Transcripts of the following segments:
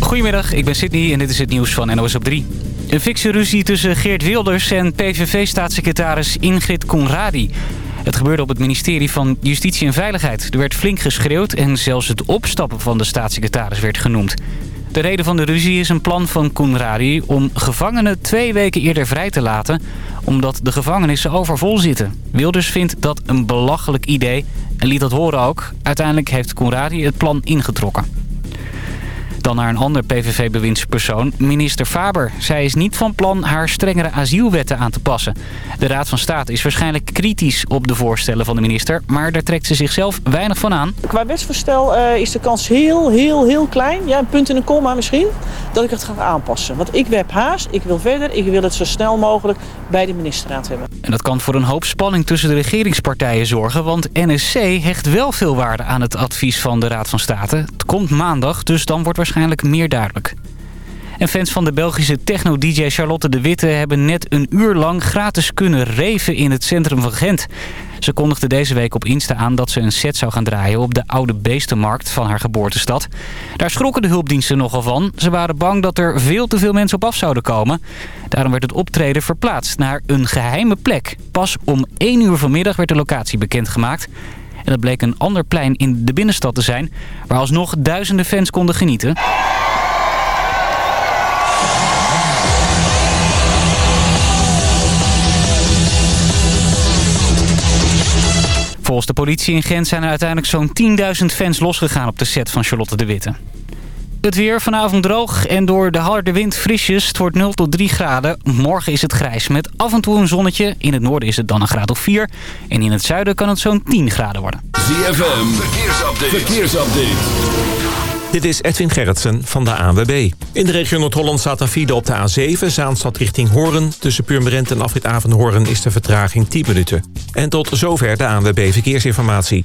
Goedemiddag, ik ben Sydney en dit is het nieuws van NOS op 3. Een fikse ruzie tussen Geert Wilders en PVV-staatssecretaris Ingrid Conradi. Het gebeurde op het ministerie van Justitie en Veiligheid. Er werd flink geschreeuwd en zelfs het opstappen van de staatssecretaris werd genoemd. De reden van de ruzie is een plan van Conradi om gevangenen twee weken eerder vrij te laten... omdat de gevangenissen overvol zitten. Wilders vindt dat een belachelijk idee en liet dat horen ook. Uiteindelijk heeft Conradi het plan ingetrokken. Dan naar een ander PVV-bewindspersoon, minister Faber. Zij is niet van plan haar strengere asielwetten aan te passen. De Raad van State is waarschijnlijk kritisch op de voorstellen van de minister... maar daar trekt ze zichzelf weinig van aan. Qua wetsvoorstel uh, is de kans heel, heel, heel klein, ja, een punt en een komma misschien... dat ik het ga aanpassen. Want ik heb haast, ik wil verder, ik wil het zo snel mogelijk bij de ministerraad hebben. En dat kan voor een hoop spanning tussen de regeringspartijen zorgen... want NSC hecht wel veel waarde aan het advies van de Raad van State. Het komt maandag, dus dan wordt waarschijnlijk meer duidelijk. En fans van de Belgische techno-dj Charlotte de Witte... hebben net een uur lang gratis kunnen reven in het centrum van Gent. Ze kondigde deze week op Insta aan dat ze een set zou gaan draaien... op de oude beestenmarkt van haar geboortestad. Daar schrokken de hulpdiensten nogal van. Ze waren bang dat er veel te veel mensen op af zouden komen. Daarom werd het optreden verplaatst naar een geheime plek. Pas om 1 uur vanmiddag werd de locatie bekendgemaakt... Dat bleek een ander plein in de binnenstad te zijn... waar alsnog duizenden fans konden genieten. Volgens de politie in Gent zijn er uiteindelijk zo'n 10.000 fans losgegaan op de set van Charlotte de Witte. Het weer vanavond droog en door de harde wind frisjes. Het wordt 0 tot 3 graden. Morgen is het grijs met af en toe een zonnetje. In het noorden is het dan een graad of 4. En in het zuiden kan het zo'n 10 graden worden. ZFM, verkeersupdate. verkeersupdate. Dit is Edwin Gerritsen van de ANWB. In de regio Noord-Holland staat een file op de A7, Zaanstad richting Hoorn. Tussen Purmerend en Afrit Avenhoorn is de vertraging 10 minuten. En tot zover de ANWB Verkeersinformatie.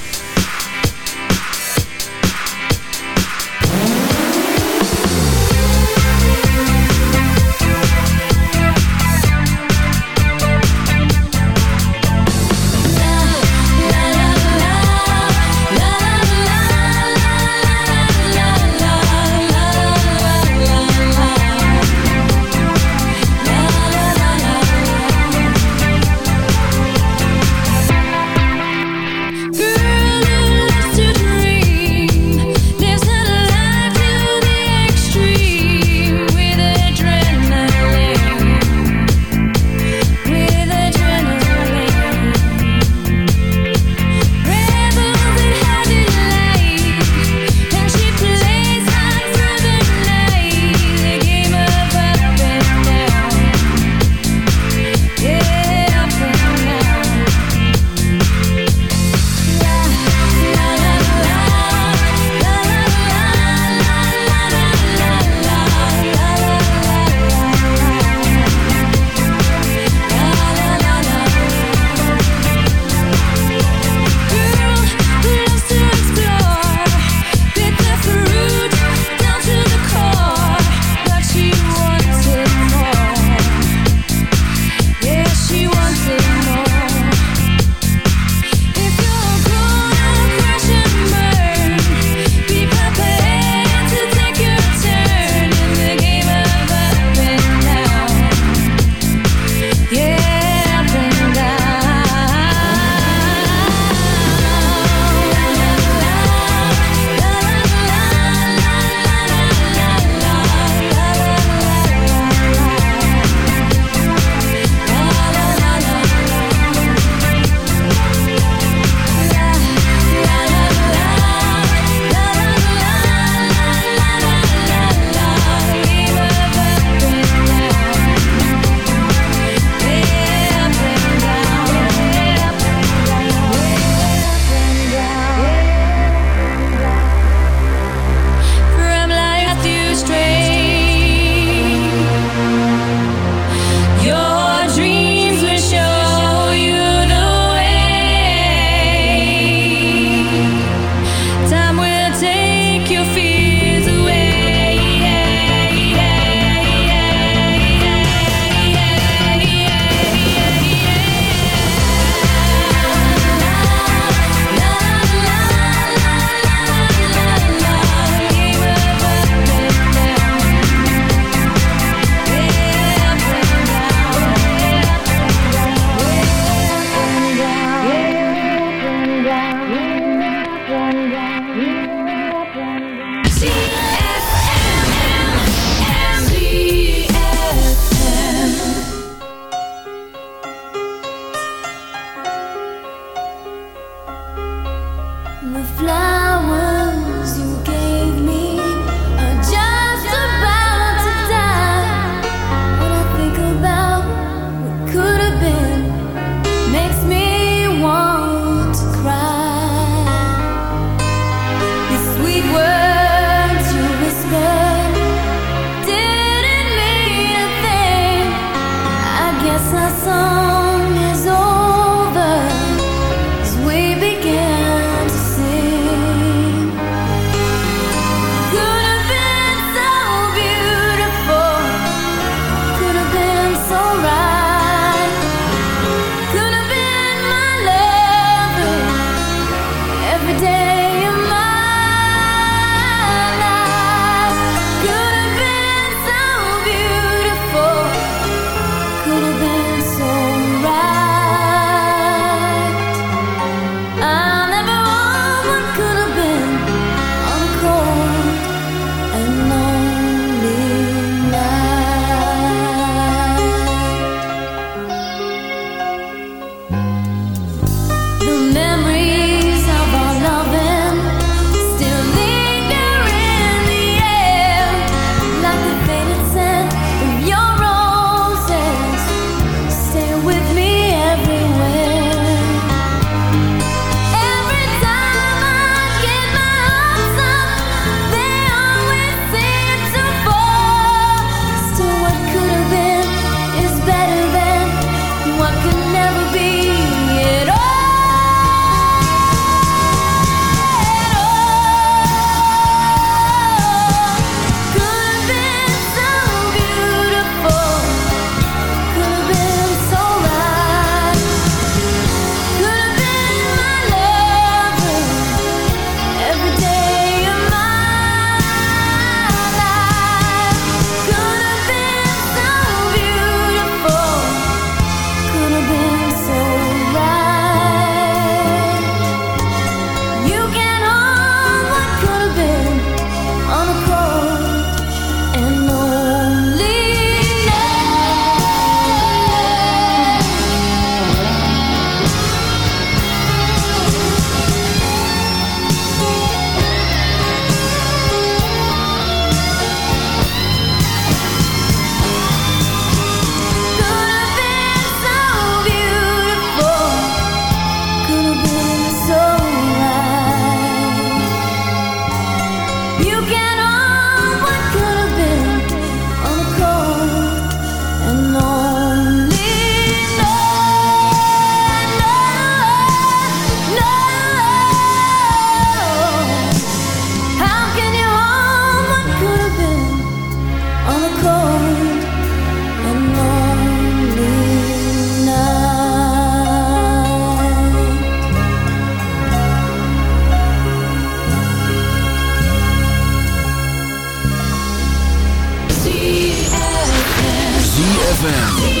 ZFM.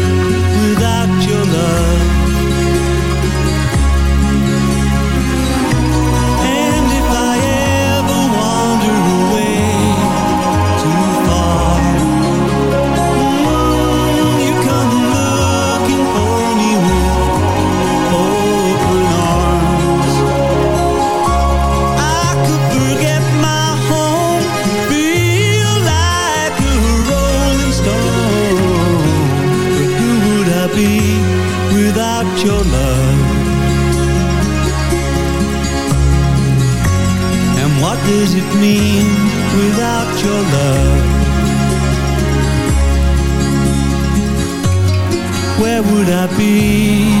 love Where would I be?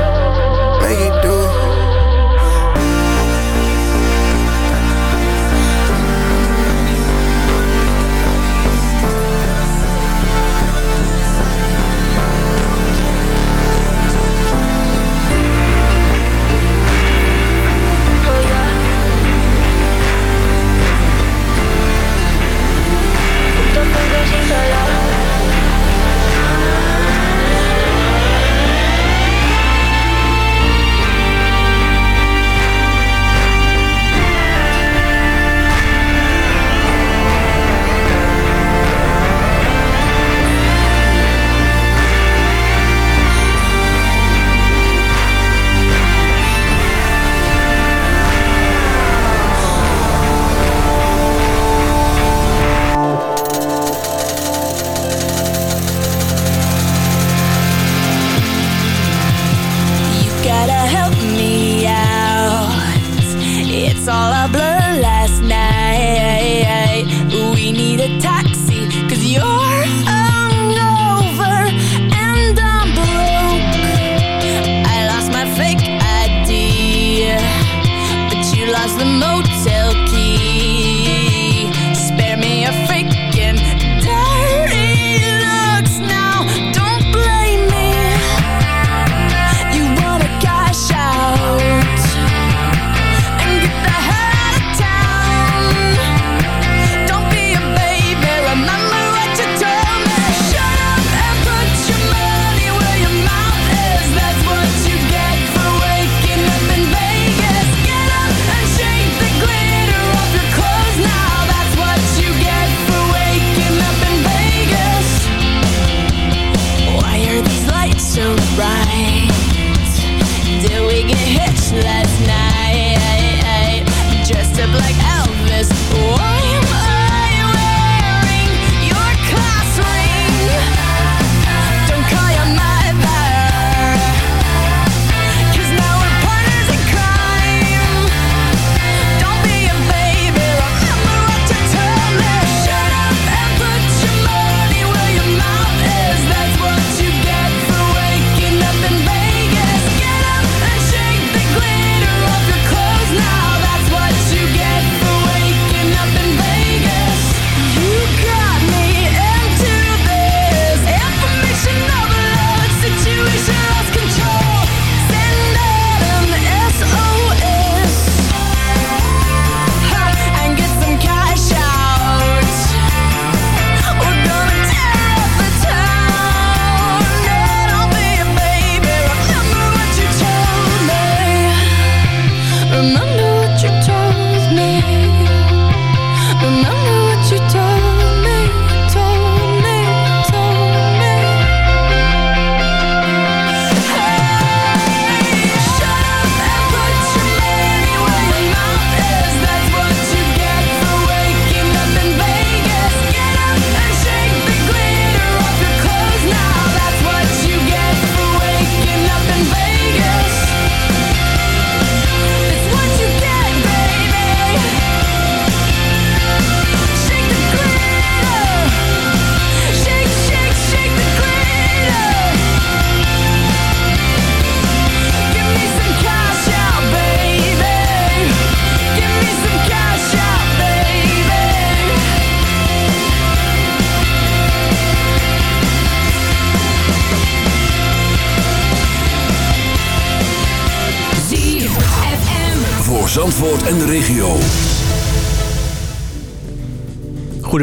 心起加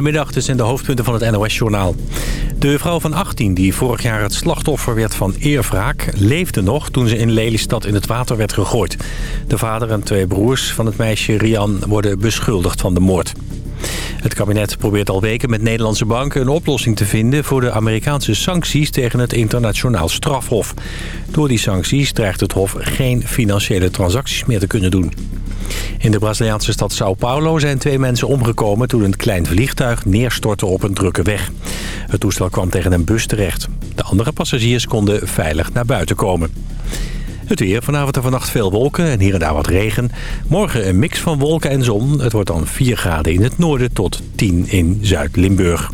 Goedemiddag, dit zijn de hoofdpunten van het NOS-journaal. De vrouw van 18, die vorig jaar het slachtoffer werd van eerwraak... leefde nog toen ze in Lelystad in het water werd gegooid. De vader en twee broers van het meisje Rian worden beschuldigd van de moord. Het kabinet probeert al weken met Nederlandse banken een oplossing te vinden... voor de Amerikaanse sancties tegen het internationaal strafhof. Door die sancties dreigt het hof geen financiële transacties meer te kunnen doen. In de Braziliaanse stad Sao Paulo zijn twee mensen omgekomen... toen een klein vliegtuig neerstortte op een drukke weg. Het toestel kwam tegen een bus terecht. De andere passagiers konden veilig naar buiten komen. Het weer. Vanavond en vannacht veel wolken en hier en daar wat regen. Morgen een mix van wolken en zon. Het wordt dan 4 graden in het noorden tot 10 in Zuid-Limburg.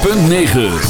.9